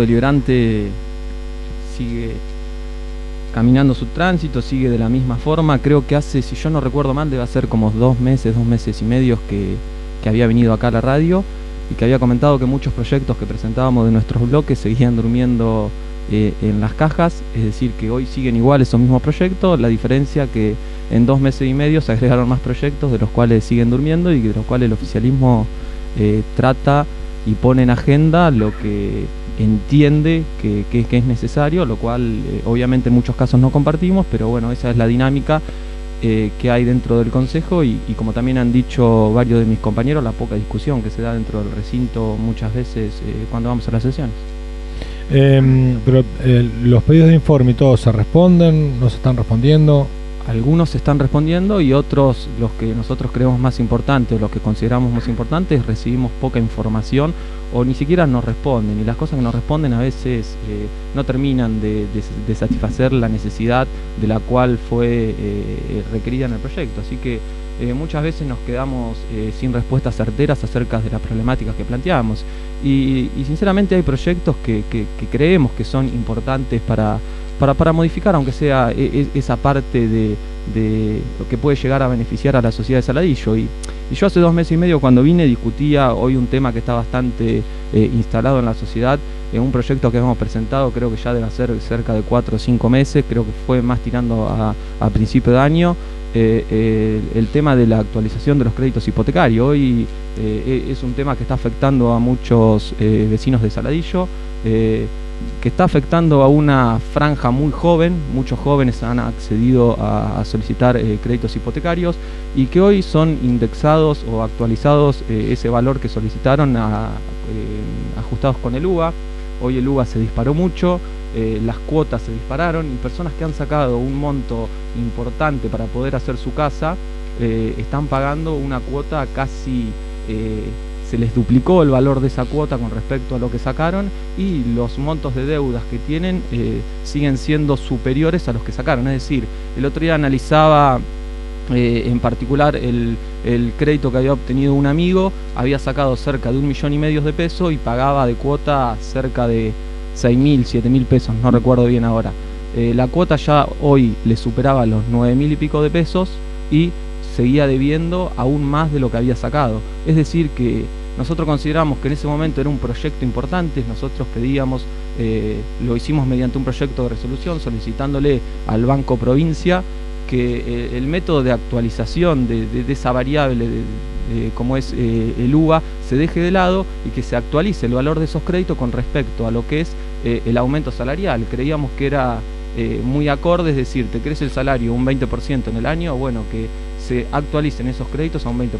deliberante sigue caminando su tránsito, sigue de la misma forma. Creo que hace, si yo no recuerdo mal, debe ser como dos meses, dos meses y medio que, había venido acá a la radio y que había comentado que muchos proyectos que presentábamos de nuestros bloques seguían durmiendo eh, en las cajas, es decir, que hoy siguen igual esos mismos proyectos, la diferencia que en dos meses y medio se agregaron más proyectos de los cuales siguen durmiendo y de los cuales el oficialismo eh, trata y pone en agenda lo que entiende que, es necesario, lo cual eh, obviamente en muchos casos no compartimos, pero bueno, esa es la dinámica eh, que hay dentro del Consejo y, como también han dicho varios de mis compañeros, la poca discusión que se da dentro del recinto muchas veces eh, cuando vamos a las sesiones. Em, pero los pedidos de informe y todo se responden, no se están respondiendo. Algunos están respondiendo y otros, los que nosotros creemos más importantes o los que consideramos más importantes, recibimos poca información o ni siquiera nos responden. Y las cosas que nos responden a veces eh, no terminan de, satisfacer la necesidad de la cual fue eh, requerida en el proyecto. Así que eh, muchas veces nos quedamos sin respuestas certeras acerca de las problemáticas que planteamos. Y, sinceramente hay proyectos que creemos que son importantes para para, para modificar, aunque sea e, e, esa parte de, lo que puede llegar a beneficiar a la sociedad de Saladillo. Y, yo hace dos meses y medio cuando vine discutía hoy un tema que está bastante eh, instalado en la sociedad, en un proyecto que hemos presentado, creo que ya debe ser cerca de cuatro o cinco meses, creo que fue más tirando a, principio de año. Eh, el tema de la actualización de los créditos hipotecarios. Hoy eh, es un tema que está afectando a muchos vecinos de Saladillo que está afectando a una franja muy joven, muchos jóvenes han accedido a, solicitar eh, créditos hipotecarios y que hoy son indexados o actualizados eh, ese valor que solicitaron eh, ajustados con el UVA. Hoy el UVA se disparó mucho, las cuotas se dispararon y personas que han sacado un monto importante para poder hacer su casa están pagando una cuota casi se les duplicó el valor de esa cuota con respecto a lo que sacaron y los montos de deudas que tienen eh, siguen siendo superiores a los que sacaron. Es decir, el otro día analizaba eh, en particular el, crédito que había obtenido un amigo, había sacado cerca de un millón y medio de pesos y pagaba de cuota cerca de seis mil, siete mil pesos, no recuerdo bien ahora. Eh, la cuota ya hoy le superaba los nueve mil y pico de pesos y seguía debiendo aún más de lo que había sacado. Es decir, que nosotros consideramos que en ese momento era un proyecto importante, nosotros pedíamos, eh, lo hicimos mediante un proyecto de resolución solicitándole al Banco Provincia que eh, el método de actualización de, esa variable como es eh, el UVA se deje de lado y que se actualice el valor de esos créditos con respecto a lo que es el aumento salarial. Creíamos que era muy acorde, es decir, te crece el salario un 20% en el año, bueno, que se actualicen esos créditos a un 20%.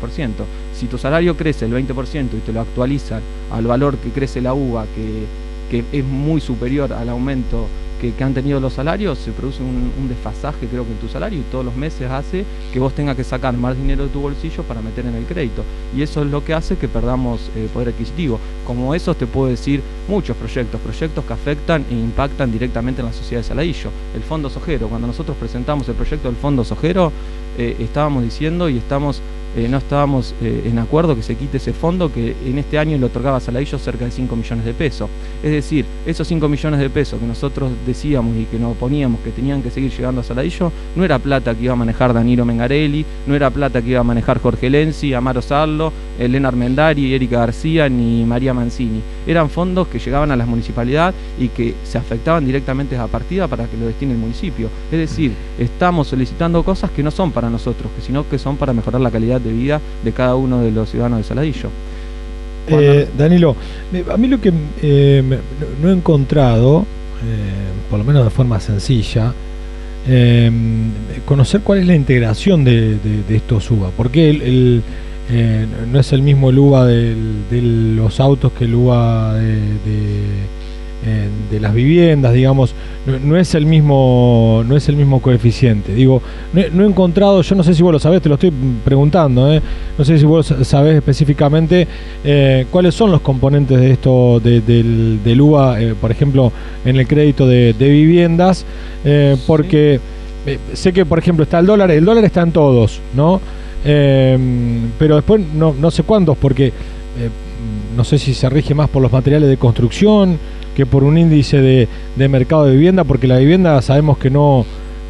Si tu salario crece el 20% y te lo actualizan al valor que crece la UVA, que, es muy superior al aumento que, han tenido los salarios, se produce un, desfasaje creo que en tu salario y todos los meses hace que vos tengas que sacar más dinero de tu bolsillo para meter en el crédito. Y eso es lo que hace que perdamos eh, poder adquisitivo. Como eso te puedo decir muchos proyectos, proyectos que afectan e impactan directamente en la sociedad de Saladillo. El Fondo Sojero, cuando nosotros presentamos el proyecto del Fondo Sojero, eh, estábamos diciendo y estamos eh, no estábamos eh, en acuerdo que se quite ese fondo que en este año le otorgaba a Saladillo cerca de 5 millones de pesos. Es decir, esos 5 millones de pesos que nosotros decíamos y que nos oponíamos que tenían que seguir llegando a Saladillo, no era plata que iba a manejar Danilo Mengarelli, no era plata que iba a manejar Jorge Lenzi, Amaro Sarlo, Elena Armendari, Erika García ni María Mancini. Eran fondos que llegaban a las municipalidades y que se afectaban directamente a partida para que lo destine el municipio. Es decir, estamos solicitando cosas que no son para nosotros, sino que son para mejorar la calidad de vida de cada uno de los ciudadanos de Saladillo. Eh, Danilo, a mí lo que eh, no he encontrado, eh, por lo menos de forma sencilla, conocer cuál es la integración de, estos UBA. Porque el, no es el mismo el UBA de los autos que el UBA de de las viviendas, digamos, no, es el mismo, no es el mismo coeficiente. Digo, no, he encontrado, yo no sé si vos lo sabés, te lo estoy preguntando, ¿eh? no sé si vos sabés específicamente eh, cuáles son los componentes de esto del, del, UBA, eh, por ejemplo, en el crédito de, viviendas, porque sé que, por ejemplo, está el dólar, el dólar está en todos, ¿no? pero después no, no sé cuántos, porque no sé si se rige más por los materiales de construcción, que por un índice de, mercado de vivienda, porque la vivienda sabemos que no,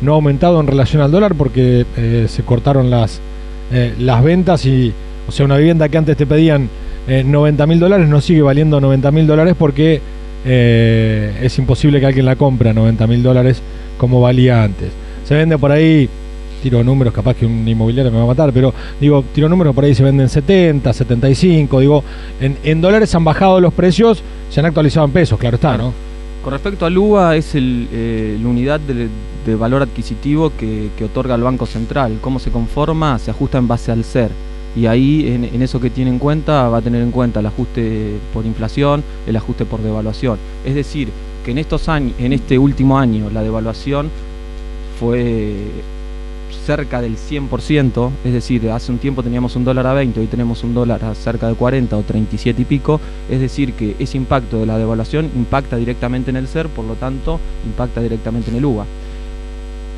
ha aumentado en relación al dólar porque eh, se cortaron las, eh, las ventas y, o sea, una vivienda que antes te pedían 90 mil dólares no sigue valiendo 90 mil dólares porque es imposible que alguien la compre a 90 mil dólares como valía antes. Se vende por ahí tiro números, capaz que un inmobiliario me va a matar, pero digo, tiro números por ahí se venden 70, 75, digo, en, dólares han bajado los precios, se han actualizado en pesos, claro está, ¿no? Con respecto al UVA, es el, eh, la unidad de, valor adquisitivo que, otorga el Banco Central. ¿Cómo se conforma? Se ajusta en base al ser. Y ahí, en, en, eso que tiene en cuenta, va a tener en cuenta el ajuste por inflación, el ajuste por devaluación. Es decir, que en estos años, en este último año, la devaluación fue cerca del 100%, es decir, hace un tiempo teníamos un dólar a 20, hoy tenemos un dólar a cerca de 40 o 37 y pico, es decir, que ese impacto de la devaluación impacta directamente en el SER, por lo tanto, impacta directamente en el UVA.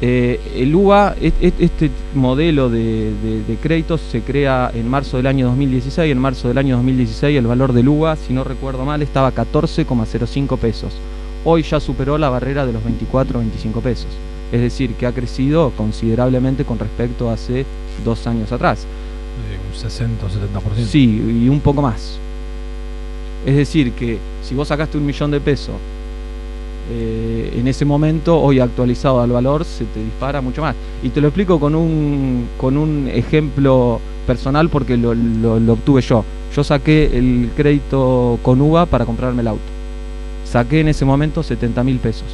Eh, el UVA, este modelo de, créditos se crea en marzo del año 2016. En marzo del año 2016 el valor del UVA, si no recuerdo mal, estaba 14,05 pesos. Hoy ya superó la barrera de los 24 25 pesos es decir, que ha crecido considerablemente con respecto a hace dos años atrás. un 60 o 70%. Sí, y un poco más. Es decir, que si vos sacaste un millón de pesos eh, en ese momento, hoy actualizado al valor, se te dispara mucho más. Y te lo explico con un, con un ejemplo personal porque lo, lo obtuve yo. Yo saqué el crédito con UVA para comprarme el auto. Saqué en ese momento 70 mil pesos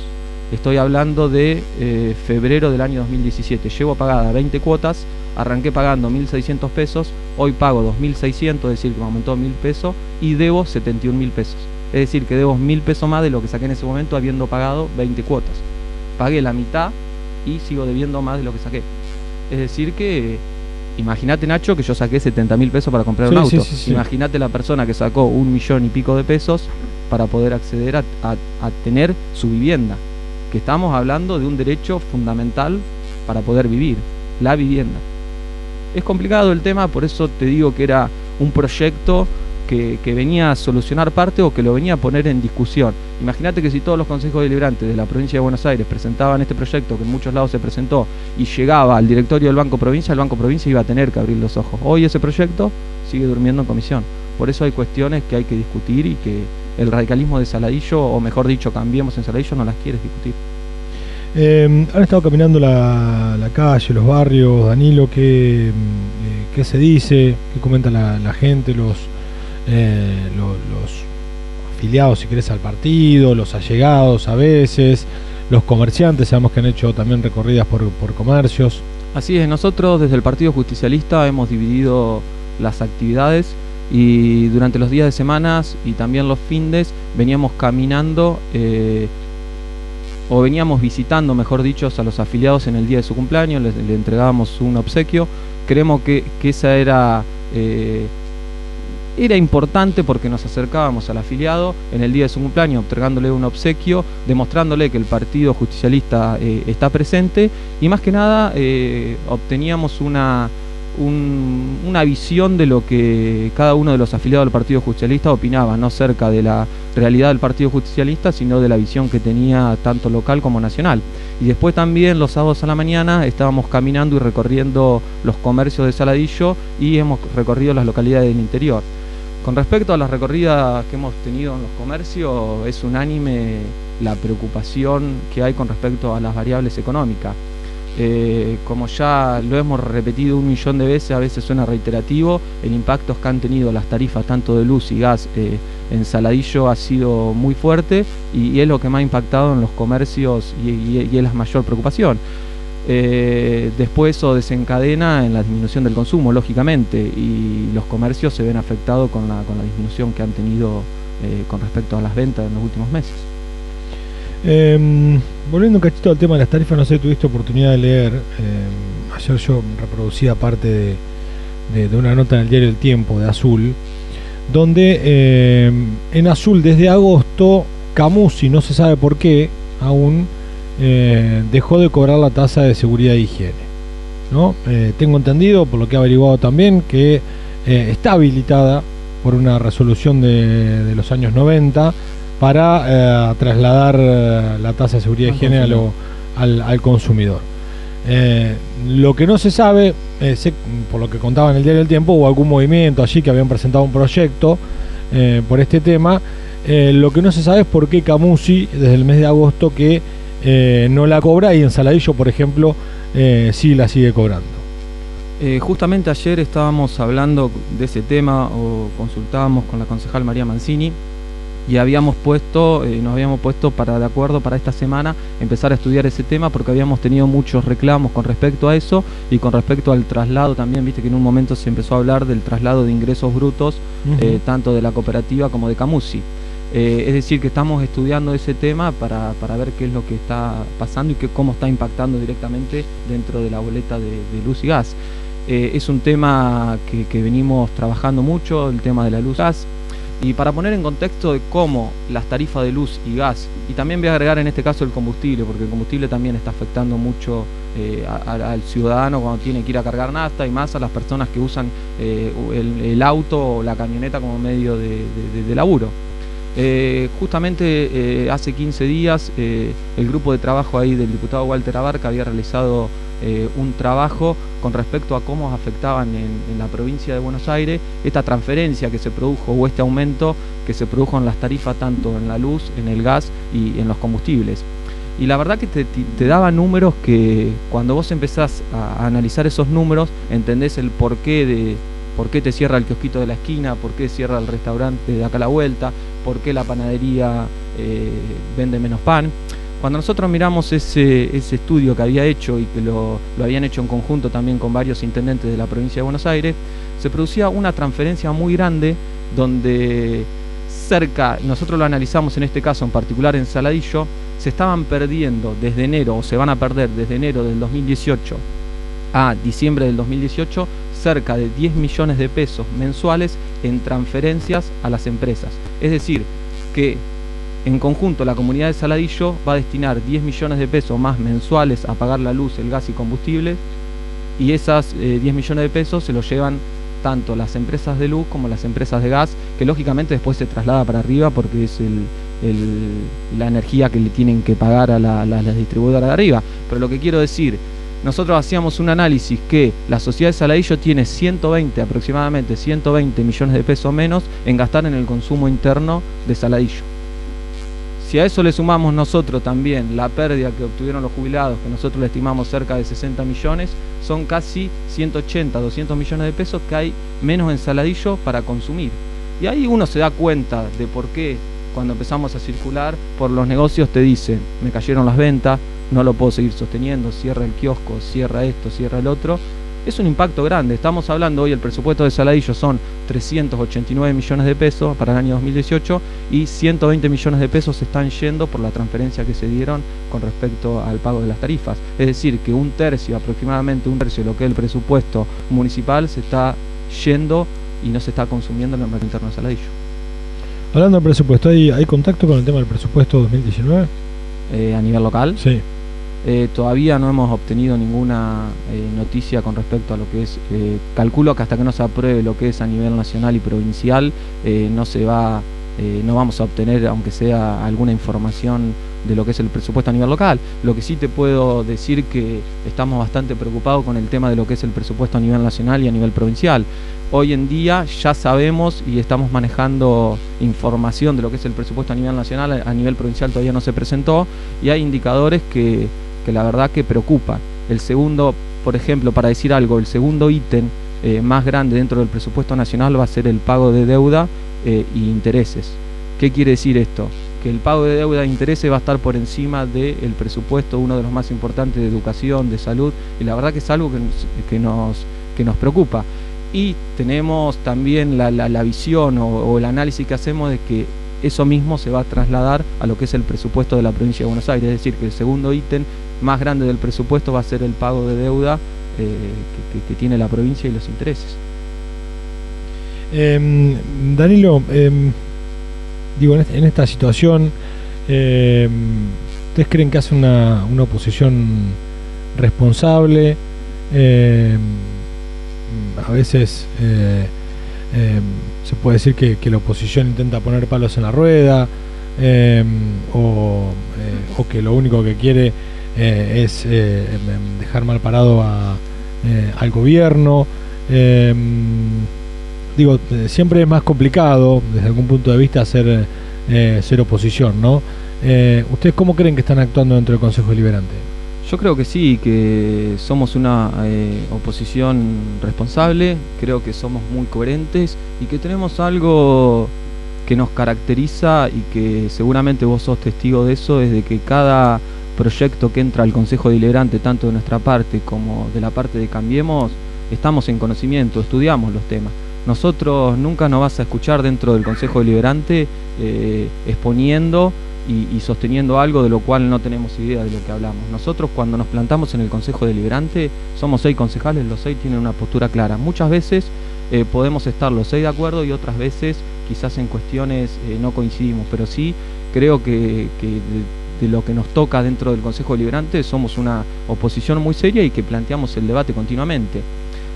Estoy hablando de eh, febrero del año 2017. Llevo pagada 20 cuotas, arranqué pagando 1.600 pesos, hoy pago 2.600, es decir, que me aumentó 1.000 pesos, y debo 71.000 pesos. Es decir, que debo 1.000 pesos más de lo que saqué en ese momento habiendo pagado 20 cuotas. Pagué la mitad y sigo debiendo más de lo que saqué. Es decir, que imagínate Nacho que yo saqué 70.000 pesos para comprar un auto. imagínate la persona que sacó un millón y pico de pesos para poder acceder a tener su vivienda que estamos hablando de un derecho fundamental para poder vivir, la vivienda. Es complicado el tema, por eso te digo que era un proyecto que, venía a solucionar parte o que lo venía a poner en discusión. Imagínate que si todos los consejos deliberantes de la provincia de Buenos Aires presentaban este proyecto, que en muchos lados se presentó, y llegaba al directorio del Banco Provincia, el Banco Provincia iba a tener que abrir los ojos. Hoy ese proyecto sigue durmiendo en comisión. Por eso hay cuestiones que hay que discutir y que el radicalismo de Saladillo, o mejor dicho, cambiemos en Saladillo, no las quiere discutir. Eh, han estado caminando la, calle, los barrios, Danilo, ¿qué, eh, qué se dice? ¿Qué comenta la, gente, los, eh, los, afiliados, si querés, al partido, los allegados a veces, los comerciantes, sabemos que han hecho también recorridas por, por comercios? Así es, nosotros desde el Partido Justicialista hemos dividido las actividades y durante los días de semanas y también los findes veníamos caminando eh, o veníamos visitando, mejor dicho, a los afiliados en el día de su cumpleaños, le, entregábamos un obsequio. Creemos que, esa era, eh, era importante porque nos acercábamos al afiliado en el día de su cumpleaños, entregándole un obsequio, demostrándole que el Partido Justicialista eh, está presente y más que nada obteníamos una una visión de lo que cada uno de los afiliados del Partido Justicialista opinaba, no cerca de la realidad del Partido Justicialista, sino de la visión que tenía tanto local como nacional. Y después también los sábados a la mañana estábamos caminando y recorriendo los comercios de Saladillo y hemos recorrido las localidades del interior. Con respecto a las recorridas que hemos tenido en los comercios, es unánime la preocupación que hay con respecto a las variables económicas. Eh, como ya lo hemos repetido un millón de veces, a veces suena reiterativo, el impacto que han tenido las tarifas tanto de luz y gas eh, en Saladillo ha sido muy fuerte y, es lo que más ha impactado en los comercios y, es la mayor preocupación. Eh, después eso desencadena en la disminución del consumo, lógicamente, y los comercios se ven afectados con la, con la disminución que han tenido con respecto a las ventas en los últimos meses. Em, volviendo un cachito al tema de las tarifas, no sé si tuviste oportunidad de leer. Em, ayer yo reproducía parte de, una nota en el diario El Tiempo de Azul, donde em, en Azul desde agosto Camusi, no se sabe por qué aún, eh, dejó de cobrar la tasa de seguridad e higiene. ¿no? Eh, tengo entendido, por lo que he averiguado también, que eh, está habilitada por una resolución de, de los años 90 para trasladar la tasa de seguridad y higiene al, consumidor. lo que no se sabe, por lo que contaba en el diario del Tiempo, hubo algún movimiento allí que habían presentado un proyecto por este tema. lo que no se sabe es por qué Camusi, desde el mes de agosto, que no la cobra y en Saladillo, por ejemplo, sí la sigue cobrando. Eh, justamente ayer estábamos hablando de ese tema o consultábamos con la concejal María Mancini y habíamos puesto, eh, nos habíamos puesto para de acuerdo para esta semana empezar a estudiar ese tema porque habíamos tenido muchos reclamos con respecto a eso y con respecto al traslado también, viste que en un momento se empezó a hablar del traslado de ingresos brutos eh, tanto de la cooperativa como de Camusi. es decir, que estamos estudiando ese tema para, ver qué es lo que está pasando y que, cómo está impactando directamente dentro de la boleta de luz y gas. Eh, es un tema que, venimos trabajando mucho, el tema de la luz gas. Y para poner en contexto de cómo las tarifas de luz y gas, y también voy a agregar en este caso el combustible, porque el combustible también está afectando mucho eh, al ciudadano cuando tiene que ir a cargar nafta y más a las personas que usan eh, el, auto o la camioneta como medio de, laburo. justamente hace 15 días el grupo de trabajo ahí del diputado Walter Abarca había realizado eh, un trabajo con respecto a cómo afectaban en, la provincia de Buenos Aires esta transferencia que se produjo o este aumento que se produjo en las tarifas tanto en la luz, en el gas y en los combustibles. Y la verdad que te, daba números que cuando vos empezás a, analizar esos números entendés el porqué de por qué te cierra el kiosquito de la esquina, por qué cierra el restaurante de acá a la vuelta, por qué la panadería eh, vende menos pan. Cuando nosotros miramos ese, estudio que había hecho y que lo, habían hecho en conjunto también con varios intendentes de la provincia de Buenos Aires, se producía una transferencia muy grande donde cerca, nosotros lo analizamos en este caso en particular en Saladillo, se estaban perdiendo desde enero o se van a perder desde enero del 2018 a diciembre del 2018 cerca de 10 millones de pesos mensuales en transferencias a las empresas. Es decir, que en conjunto, la comunidad de Saladillo va a destinar 10 millones de pesos más mensuales a pagar la luz, el gas y combustible, y esas 10 eh, millones de pesos se los llevan tanto las empresas de luz como las empresas de gas, que lógicamente después se traslada para arriba porque es la energía que le tienen que pagar a la, la, distribuidora de arriba. Pero lo que quiero decir, nosotros hacíamos un análisis que la sociedad de Saladillo tiene 120, aproximadamente 120 millones de pesos menos en gastar en el consumo interno de Saladillo. Si a eso le sumamos nosotros también la pérdida que obtuvieron los jubilados, que nosotros le estimamos cerca de 60 millones, son casi 180, 200 millones de pesos que hay menos en Saladillo para consumir. Y ahí uno se da cuenta de por qué cuando empezamos a circular por los negocios te dicen, me cayeron las ventas, no lo puedo seguir sosteniendo, cierra el kiosco, cierra esto, cierra el otro, es un impacto grande. Estamos hablando hoy, el presupuesto de Saladillo son 389 millones de pesos para el año 2018 y 120 millones de pesos se están yendo por la transferencia que se dieron con respecto al pago de las tarifas. Es decir, que un tercio, aproximadamente un tercio de lo que es el presupuesto municipal se está yendo y no se está consumiendo en el mercado interno de Saladillo. Hablando del presupuesto, ¿hay, ¿hay contacto con el tema del presupuesto 2019? Eh, a nivel local. Sí. Eh, todavía no hemos obtenido ninguna eh, noticia con respecto a lo que es, eh, calculo que hasta que no se apruebe lo que es a nivel nacional y provincial, no se va, no vamos a obtener, aunque sea alguna información de lo que es el presupuesto a nivel local. Lo que sí te puedo decir que estamos bastante preocupados con el tema de lo que es el presupuesto a nivel nacional y a nivel provincial. Hoy en día ya sabemos y estamos manejando información de lo que es el presupuesto a nivel nacional, a nivel provincial todavía no se presentó y hay indicadores que que la verdad que preocupa. El segundo, por ejemplo, para decir algo, el segundo ítem eh, más grande dentro del presupuesto nacional va a ser el pago de deuda e intereses. ¿Qué quiere decir esto? Que el pago de deuda e intereses va a estar por encima del presupuesto, uno de los más importantes de educación, de salud, y la verdad que es algo que, nos, que nos preocupa. Y tenemos también la, visión o el análisis que hacemos de que eso mismo se va a trasladar a lo que es el presupuesto de la provincia de Buenos Aires, es decir, que el segundo ítem más grande del presupuesto va a ser el pago de deuda eh, que, tiene la provincia y los intereses. Em, Danilo, em, digo, en, esta situación, em, ¿ustedes creen que hace una, oposición responsable? a veces eh, se puede decir que, la oposición intenta poner palos en la rueda, o, o, que lo único que quiere es em, dejar mal parado al gobierno. digo, siempre es más complicado desde algún punto de vista ser, ser oposición, ¿no? ¿Ustedes cómo creen que están actuando dentro del Consejo Deliberante? Yo creo que sí, que somos una eh, oposición responsable, creo que somos muy coherentes y que tenemos algo que nos caracteriza y que seguramente vos sos testigo de eso, es de que cada proyecto que entra al Consejo Deliberante, tanto de nuestra parte como de la parte de Cambiemos, estamos en conocimiento, estudiamos los temas. Nosotros nunca nos vas a escuchar dentro del Consejo Deliberante eh, exponiendo y, sosteniendo algo de lo cual no tenemos idea de lo que hablamos. Nosotros cuando nos plantamos en el Consejo Deliberante somos seis concejales, los seis tienen una postura clara. Muchas veces eh, podemos estar los seis de acuerdo y otras veces quizás en cuestiones eh, no coincidimos, pero sí creo que, de, lo que nos toca dentro del Consejo Deliberante somos una oposición muy seria y que planteamos el debate continuamente.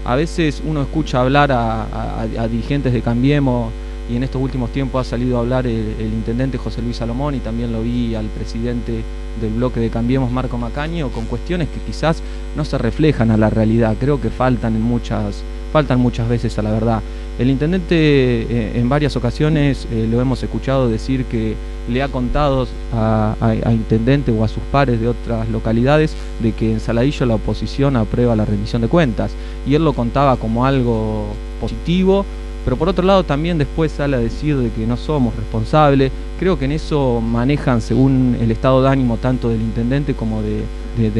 A veces uno escucha hablar a dirigentes de Cambiemos, y en estos últimos tiempos ha salido a hablar el, intendente José Luis Salomón y también lo vi al presidente del bloque de Cambiemos, Marco Macaño, con cuestiones que quizás no se reflejan a la realidad, creo que faltan en muchas, faltan muchas veces a la verdad. El intendente eh, en varias ocasiones eh, lo hemos escuchado decir que le ha contado a, a, intendente o a sus pares de otras localidades de que en Saladillo la oposición aprueba la rendición de cuentas y él lo contaba como algo positivo pero por otro lado también después sale a decir de que no somos responsables. Creo que en eso manejan según el estado de ánimo tanto del intendente como de,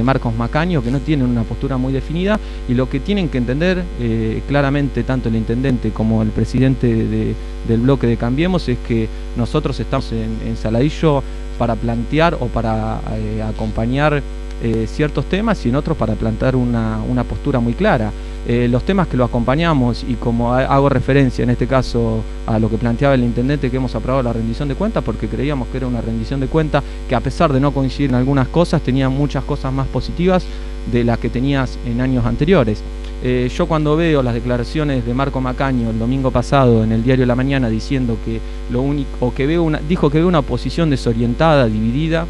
Marcos Macaño, que no tienen una postura muy definida y lo que tienen que entender eh, claramente tanto el intendente como el presidente del bloque de Cambiemos es que nosotros estamos en, Saladillo para plantear o para eh, acompañar eh, ciertos temas y en otros para plantar una, una postura muy clara. Eh, los temas que lo acompañamos y como hago referencia en este caso a lo que planteaba el intendente que hemos aprobado la rendición de cuentas porque creíamos que era una rendición de cuentas que a pesar de no coincidir en algunas cosas tenía muchas cosas más positivas de las que tenías en años anteriores. Eh, yo cuando veo las declaraciones de Marco Macaño el domingo pasado en el diario La Mañana diciendo que lo único, o que veo una, dijo que ve una oposición desorientada, dividida,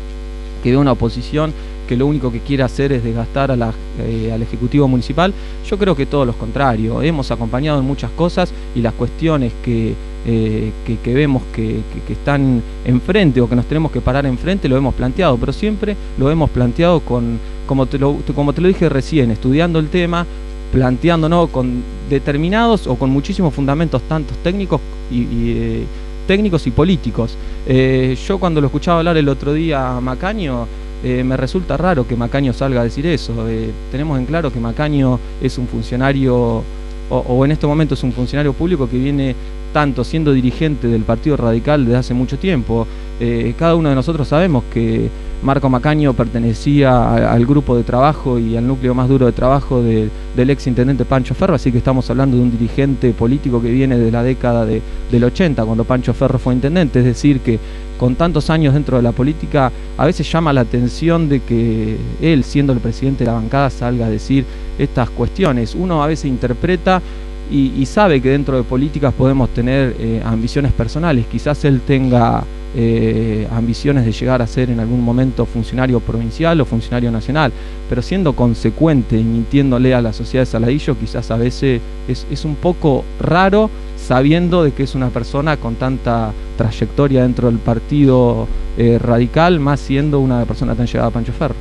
que ve una oposición que lo único que quiere hacer es desgastar eh, al Ejecutivo Municipal. Yo creo que todo lo contrario. Hemos acompañado en muchas cosas y las cuestiones que, eh, que, vemos que, están enfrente o que nos tenemos que parar enfrente lo hemos planteado, pero siempre lo hemos planteado con, como te lo, como te lo dije recién, estudiando el tema, planteándonos con determinados o con muchísimos fundamentos, tantos técnicos y, eh, técnicos y políticos. yo cuando lo escuchaba hablar el otro día a Macaño, eh, me resulta raro que Macaño salga a decir eso. Eh, tenemos en claro que Macaño es un funcionario, o, en este momento es un funcionario público que viene tanto siendo dirigente del Partido Radical desde hace mucho tiempo. Eh, cada uno de nosotros sabemos que Marco Macaño pertenecía al grupo de trabajo y al núcleo más duro de trabajo del ex intendente Pancho Ferro, así que estamos hablando de un dirigente político que viene de la década del 80, cuando Pancho Ferro fue intendente, es decir, que con tantos años dentro de la política, a veces llama la atención de que él, siendo el presidente de la bancada, salga a decir estas cuestiones. Uno a veces interpreta y, sabe que dentro de políticas podemos tener eh, ambiciones personales, quizás él tenga eh, ambiciones de llegar a ser en algún momento funcionario provincial o funcionario nacional, pero siendo consecuente y mintiéndole a la sociedad de Saladillo, quizás a veces es, un poco raro sabiendo de que es una persona con tanta trayectoria dentro del partido eh, radical, más siendo una persona tan llegada a Pancho Ferro.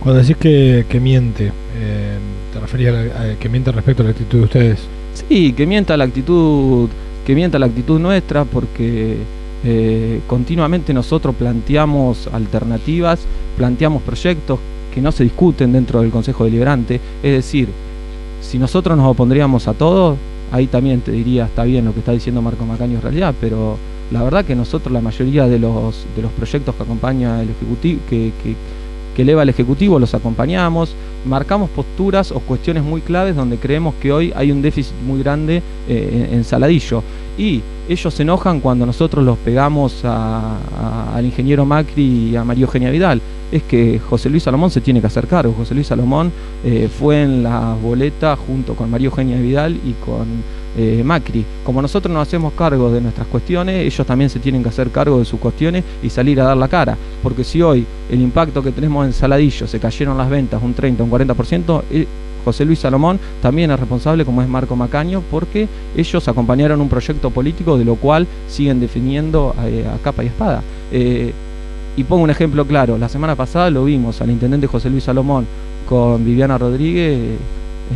Cuando decís que, miente, eh, ¿te referías a, que miente respecto a la actitud de ustedes? Sí, que mienta la actitud, que mienta la actitud nuestra porque eh, continuamente nosotros planteamos alternativas, planteamos proyectos que no se discuten dentro del Consejo Deliberante. Es decir, si nosotros nos opondríamos a todo, ahí también te diría, está bien lo que está diciendo Marco Macaño en realidad, pero la verdad que nosotros la mayoría de los, de los proyectos que acompaña el Ejecutivo, que, que, eleva el Ejecutivo, los acompañamos, marcamos posturas o cuestiones muy claves donde creemos que hoy hay un déficit muy grande eh, en Saladillo. Y ellos se enojan cuando nosotros los pegamos al ingeniero Macri y a María Eugenia Vidal. Es que José Luis Salomón se tiene que hacer cargo. José Luis Salomón eh, fue en la boleta junto con María Eugenia Vidal y con eh, Macri. Como nosotros nos hacemos cargo de nuestras cuestiones, ellos también se tienen que hacer cargo de sus cuestiones y salir a dar la cara. Porque si hoy el impacto que tenemos en Saladillo se cayeron las ventas un 30, un 40%, José Luis Salomón también es responsable, como es Marco Macaño, porque ellos acompañaron un proyecto político de lo cual siguen definiendo eh, a, capa y espada. Eh, y pongo un ejemplo claro, la semana pasada lo vimos al intendente José Luis Salomón con Viviana Rodríguez,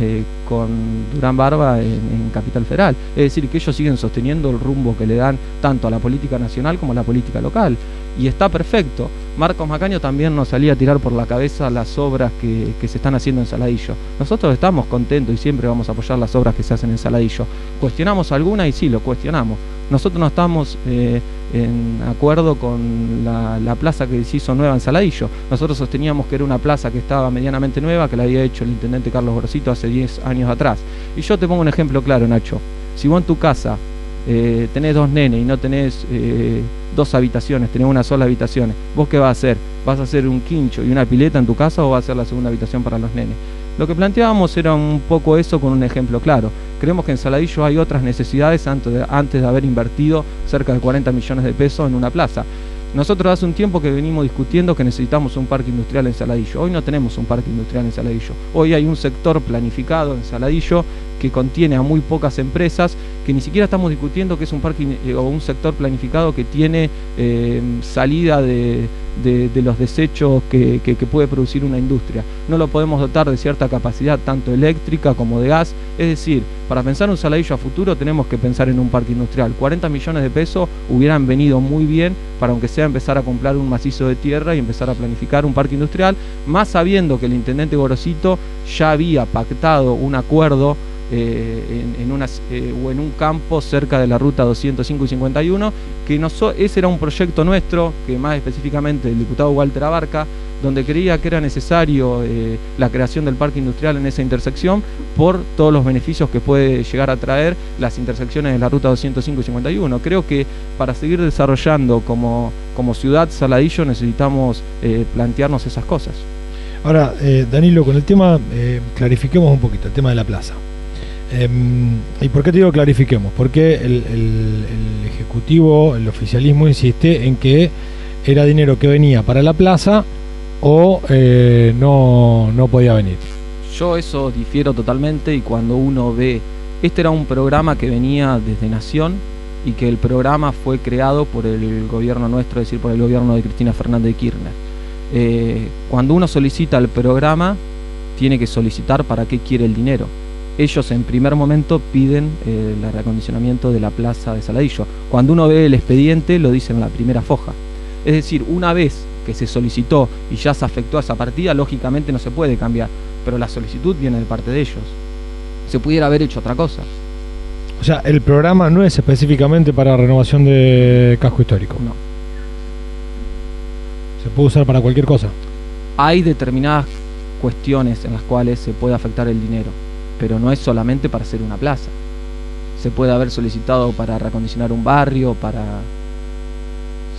eh, con Durán Barba en, Capital Federal. Es decir, que ellos siguen sosteniendo el rumbo que le dan tanto a la política nacional como a la política local. Y está perfecto. Marcos Macaño también nos salía a tirar por la cabeza las obras que, se están haciendo en Saladillo. Nosotros estamos contentos y siempre vamos a apoyar las obras que se hacen en Saladillo. ¿Cuestionamos alguna? Y sí, lo cuestionamos. Nosotros no estamos eh, en acuerdo con la, plaza que se hizo nueva en Saladillo. Nosotros sosteníamos que era una plaza que estaba medianamente nueva, que la había hecho el intendente Carlos Grosito hace 10 años atrás. Y yo te pongo un ejemplo claro, Nacho. Si vos en tu casa eh, tenés dos nenes y no tenés eh, dos habitaciones, tenés una sola habitación, ¿vos qué vas a hacer? ¿Vas a hacer un quincho y una pileta en tu casa o vas a hacer la segunda habitación para los nenes? Lo que planteábamos era un poco eso con un ejemplo claro. Creemos que en Saladillo hay otras necesidades antes de, antes de haber invertido cerca de 40 millones de pesos en una plaza. Nosotros hace un tiempo que venimos discutiendo que necesitamos un parque industrial en Saladillo. Hoy no tenemos un parque industrial en Saladillo. Hoy hay un sector planificado en Saladillo que contiene a muy pocas empresas, que ni siquiera estamos discutiendo que es un parque eh, o un sector planificado que tiene eh, salida de, los desechos que, puede producir una industria. No lo podemos dotar de cierta capacidad, tanto eléctrica como de gas. Es decir, para pensar un saladillo a futuro tenemos que pensar en un parque industrial. 40 millones de pesos hubieran venido muy bien para aunque sea empezar a comprar un macizo de tierra y empezar a planificar un parque industrial, más sabiendo que el intendente Gorosito ya había pactado un acuerdo eh, en, eh, o en un campo cerca de la ruta 205 y 51, que ese era un proyecto nuestro, que más específicamente el diputado Walter Abarca, donde creía que era necesario eh, la creación del parque industrial en esa intersección por todos los beneficios que puede llegar a traer las intersecciones de la ruta 205 y 51. Creo que para seguir desarrollando como ciudad Saladillo necesitamos plantearnos esas cosas. Ahora, Danilo, con el tema, clarifiquemos un poquito, el tema de la plaza. Em, ¿Y por qué te digo clarifiquemos? Porque el, Ejecutivo, el oficialismo insiste en que era dinero que venía para la plaza o eh, no, no podía venir. Yo eso difiero totalmente y cuando uno ve, este era un programa que venía desde Nación y que el programa fue creado por el gobierno nuestro, es decir, por el gobierno de Cristina Fernández de Kirchner. Eh, cuando uno solicita el programa, tiene que solicitar para qué quiere el dinero ellos en primer momento piden eh, el reacondicionamiento de la plaza de Saladillo. Cuando uno ve el expediente lo dice en la primera foja. Es decir, una vez que se solicitó y ya se afectó a esa partida, lógicamente no se puede cambiar, pero la solicitud viene de parte de ellos. Se pudiera haber hecho otra cosa. O sea, el programa no es específicamente para renovación de casco histórico. No. Se puede usar para cualquier cosa. Hay determinadas cuestiones en las cuales se puede afectar el dinero pero no es solamente para hacer una plaza. Se puede haber solicitado para reacondicionar un barrio, para...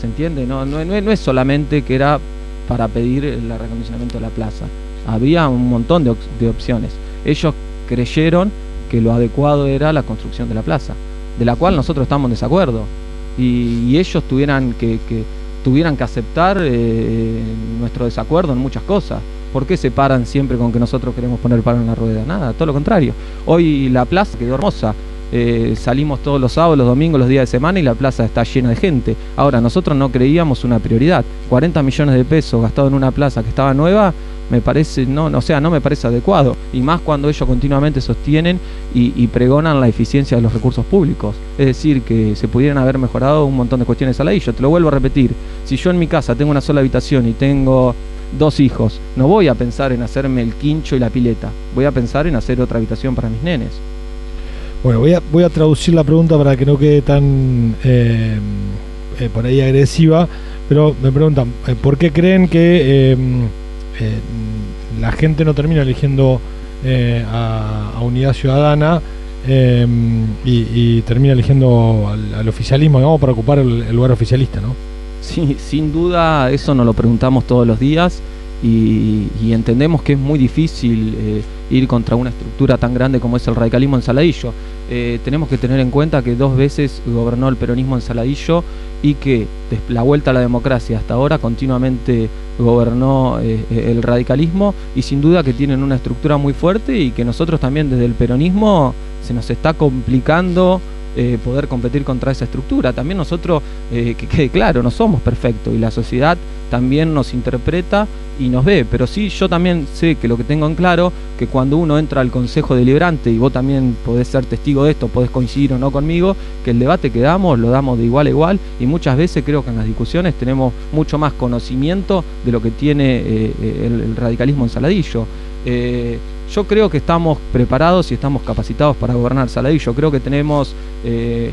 ¿Se entiende? No, no, no, es solamente que era para pedir el reacondicionamiento de la plaza. Había un montón de, opciones. Ellos creyeron que lo adecuado era la construcción de la plaza, de la cual nosotros estamos en desacuerdo. Y, ellos tuvieran que, tuvieran que aceptar eh, nuestro desacuerdo en muchas cosas. ¿Por qué se paran siempre con que nosotros queremos poner paro en la rueda? Nada, todo lo contrario. Hoy la plaza quedó hermosa. Eh, salimos todos los sábados, los domingos, los días de semana y la plaza está llena de gente. Ahora, nosotros no creíamos una prioridad. 40 millones de pesos gastados en una plaza que estaba nueva, me parece, no, o sea, no me parece adecuado. Y más cuando ellos continuamente sostienen y, pregonan la eficiencia de los recursos públicos. Es decir, que se pudieran haber mejorado un montón de cuestiones a la Yo te lo vuelvo a repetir. Si yo en mi casa tengo una sola habitación y tengo dos hijos, no voy a pensar en hacerme el quincho y la pileta, voy a pensar en hacer otra habitación para mis nenes. Bueno, voy a, voy a traducir la pregunta para que no quede tan eh, eh, por ahí agresiva, pero me preguntan, eh, ¿por qué creen que la gente no termina eligiendo a, Unidad Ciudadana em, y, termina eligiendo al, oficialismo, digamos, para ocupar el, lugar oficialista, ¿no? Sí, sin duda eso nos lo preguntamos todos los días y, entendemos que es muy difícil eh, ir contra una estructura tan grande como es el radicalismo en Saladillo. Eh, tenemos que tener en cuenta que dos veces gobernó el peronismo en Saladillo y que la vuelta a la democracia hasta ahora continuamente gobernó eh, el radicalismo y sin duda que tienen una estructura muy fuerte y que nosotros también desde el peronismo se nos está complicando eh, poder competir contra esa estructura. También nosotros, eh, que quede claro, no somos perfectos y la sociedad también nos interpreta y nos ve, pero sí yo también sé que lo que tengo en claro, que cuando uno entra al Consejo Deliberante, y vos también podés ser testigo de esto, podés coincidir o no conmigo, que el debate que damos lo damos de igual a igual y muchas veces creo que en las discusiones tenemos mucho más conocimiento de lo que tiene eh, el, radicalismo en Saladillo. Yo creo que estamos preparados y estamos capacitados para gobernar Saladillo. Creo que tenemos eh,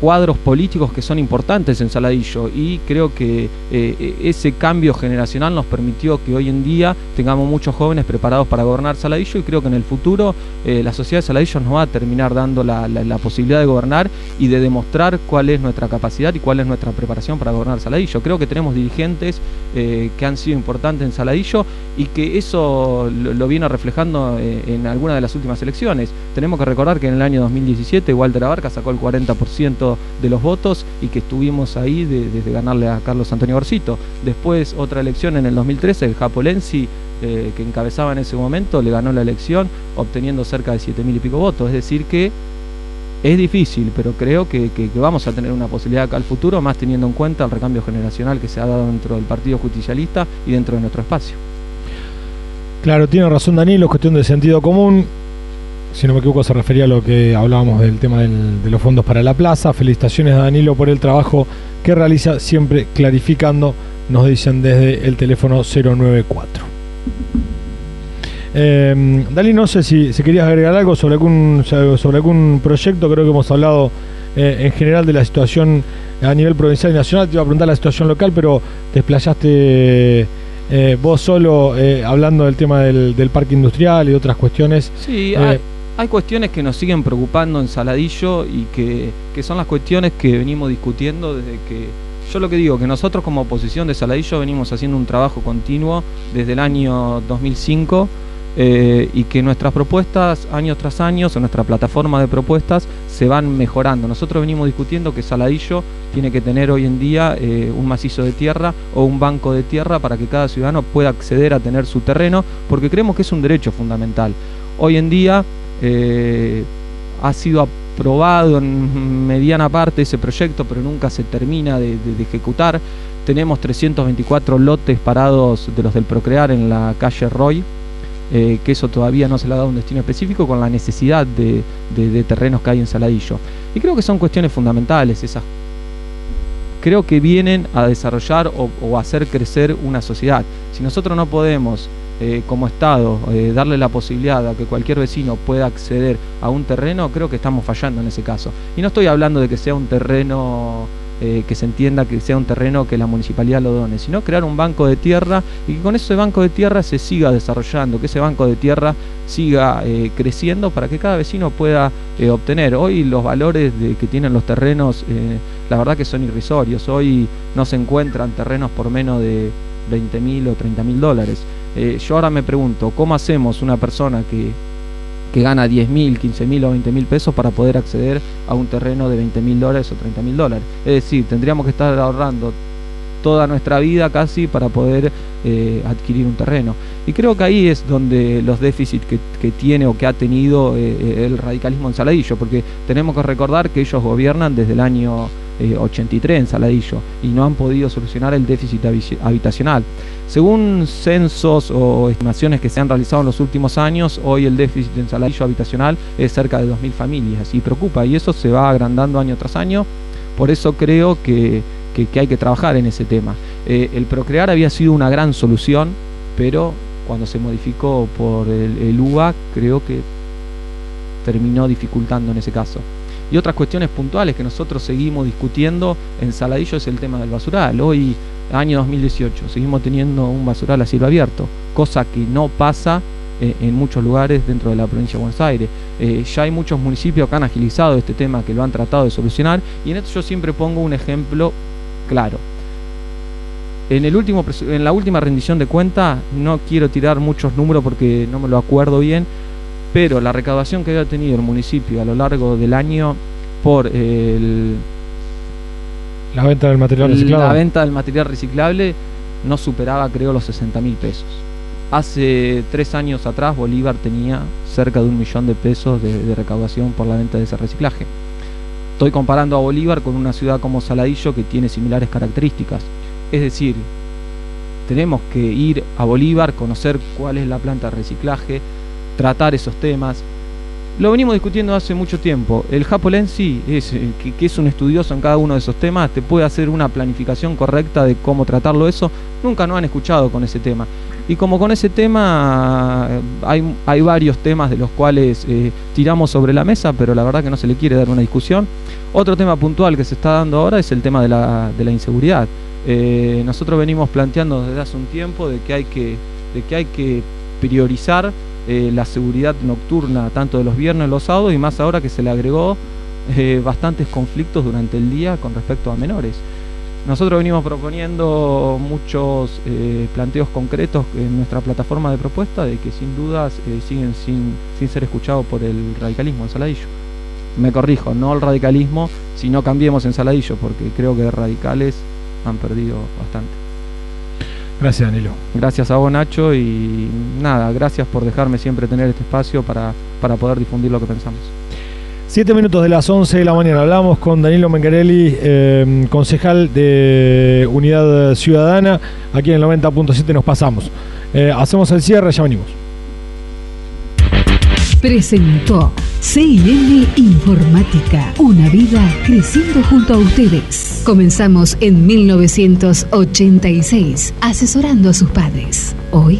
cuadros políticos que son importantes en Saladillo y creo que eh, ese cambio generacional nos permitió que hoy en día tengamos muchos jóvenes preparados para gobernar Saladillo y creo que en el futuro eh, la sociedad de Saladillo nos va a terminar dando la, posibilidad de gobernar y de demostrar cuál es nuestra capacidad y cuál es nuestra preparación para gobernar Saladillo. Creo que tenemos dirigentes eh, que han sido importantes en Saladillo y que eso lo, viene reflejando en alguna de las últimas elecciones. Tenemos que recordar que en el año 2017 Walter Abarca sacó el 40% de los votos y que estuvimos ahí desde ganarle a Carlos Antonio Gorcito. Después otra elección en el 2013, el Japolensi, eh, que encabezaba en ese momento, le ganó la elección obteniendo cerca de 7 mil y pico votos. Es decir que es difícil, pero creo que, vamos a tener una posibilidad acá al futuro, más teniendo en cuenta el recambio generacional que se ha dado dentro del Partido Justicialista y dentro de nuestro espacio. Claro, tiene razón Danilo, es cuestión de sentido común si no me equivoco, se refería a lo que hablábamos del tema de los fondos para la plaza. Felicitaciones a Danilo por el trabajo que realiza, siempre clarificando, nos dicen desde el teléfono 094. Eh, em, Dali, no sé si, querías agregar algo sobre algún, sobre algún proyecto, creo que hemos hablado eh, en general de la situación a nivel provincial y nacional, te iba a preguntar la situación local, pero te explayaste eh, vos solo eh, hablando del tema del, del, parque industrial y otras cuestiones. Sí, hay cuestiones que nos siguen preocupando en Saladillo y que, son las cuestiones que venimos discutiendo desde que... Yo lo que digo, que nosotros como oposición de Saladillo venimos haciendo un trabajo continuo desde el año 2005 eh, y que nuestras propuestas año tras año, o nuestra plataforma de propuestas, se van mejorando. Nosotros venimos discutiendo que Saladillo tiene que tener hoy en día eh, un macizo de tierra o un banco de tierra para que cada ciudadano pueda acceder a tener su terreno, porque creemos que es un derecho fundamental. Hoy en día eh, ha sido aprobado en mediana parte ese proyecto, pero nunca se termina de, ejecutar. Tenemos 324 lotes parados de los del Procrear en la calle Roy, eh, que eso todavía no se le ha dado un destino específico con la necesidad de, terrenos que hay en Saladillo. Y creo que son cuestiones fundamentales esas. Creo que vienen a desarrollar o, o hacer crecer una sociedad. Si nosotros no podemos eh, como Estado eh, darle la posibilidad a que cualquier vecino pueda acceder a un terreno, creo que estamos fallando en ese caso. Y no estoy hablando de que sea un terreno eh, que se entienda que sea un terreno que la municipalidad lo done, sino crear un banco de tierra y que con ese banco de tierra se siga desarrollando, que ese banco de tierra siga creciendo para que cada vecino pueda obtener. Hoy los valores que tienen los terrenos, la verdad que son irrisorios. Hoy no se encuentran terrenos por menos de 20 mil o 30 mil dólares. Eh, yo ahora me pregunto, ¿cómo hacemos una persona que, que gana 10 mil, 15 mil o 20 mil pesos para poder acceder a un terreno de 20 mil dólares o 30 mil dólares? Es decir, tendríamos que estar ahorrando toda nuestra vida casi para poder eh, adquirir un terreno. Y creo que ahí es donde los déficits que, tiene o que ha tenido eh, el radicalismo en Saladillo, porque tenemos que recordar que ellos gobiernan desde el año 83 en Saladillo y no han podido solucionar el déficit habitacional. Según censos o estimaciones que se han realizado en los últimos años, hoy el déficit en saladillo habitacional es cerca de 2.000 familias y preocupa y eso se va agrandando año tras año. Por eso creo que, hay que trabajar en ese tema. Eh, el procrear había sido una gran solución, pero cuando se modificó por el, el UBA creo que terminó dificultando en ese caso. Y otras cuestiones puntuales que nosotros seguimos discutiendo en Saladillo es el tema del basural. Hoy año 2018. Seguimos teniendo un basural a cielo abierto, cosa que no pasa eh, en muchos lugares dentro de la provincia de Buenos Aires. Eh, ya hay muchos municipios que han agilizado este tema, que lo han tratado de solucionar, y en esto yo siempre pongo un ejemplo claro. En, el último, en la última rendición de cuenta, no quiero tirar muchos números porque no me lo acuerdo bien, pero la recaudación que había tenido el municipio a lo largo del año por el, la venta del material reciclable. La venta del material reciclable no superaba, creo, los 60 mil pesos. Hace tres años atrás Bolívar tenía cerca de un millón de pesos de, recaudación por la venta de ese reciclaje. Estoy comparando a Bolívar con una ciudad como Saladillo que tiene similares características. Es decir, tenemos que ir a Bolívar, conocer cuál es la planta de reciclaje, tratar esos temas, lo venimos discutiendo hace mucho tiempo. El Japolensi, es, eh, que, es un estudioso en cada uno de esos temas, te puede hacer una planificación correcta de cómo tratarlo eso. Nunca nos han escuchado con ese tema. Y como con ese tema eh, hay, hay varios temas de los cuales eh, tiramos sobre la mesa, pero la verdad que no se le quiere dar una discusión. Otro tema puntual que se está dando ahora es el tema de la, de la inseguridad. nosotros venimos planteando desde hace un tiempo de que hay que, de que, hay que priorizar eh, la seguridad nocturna tanto de los viernes, los sábados y más ahora que se le agregó eh, bastantes conflictos durante el día con respecto a menores. Nosotros venimos proponiendo muchos eh, planteos concretos en nuestra plataforma de propuesta de que sin dudas siguen sin, sin ser escuchados por el radicalismo en Saladillo. Me corrijo, no el radicalismo, sino cambiemos en Saladillo, porque creo que radicales han perdido bastante. Gracias, Danilo. Gracias a vos, Nacho, y nada, gracias por dejarme siempre tener este espacio para, para poder difundir lo que pensamos. Siete minutos de las 11 de la mañana. Hablamos con Danilo Mengarelli, em, concejal de Unidad Ciudadana. Aquí en el 90.7 nos pasamos. Eh, hacemos el cierre, ya venimos. Presentó CIN Informática, una vida creciendo junto a ustedes. Comenzamos en 1986, asesorando a sus padres. Hoy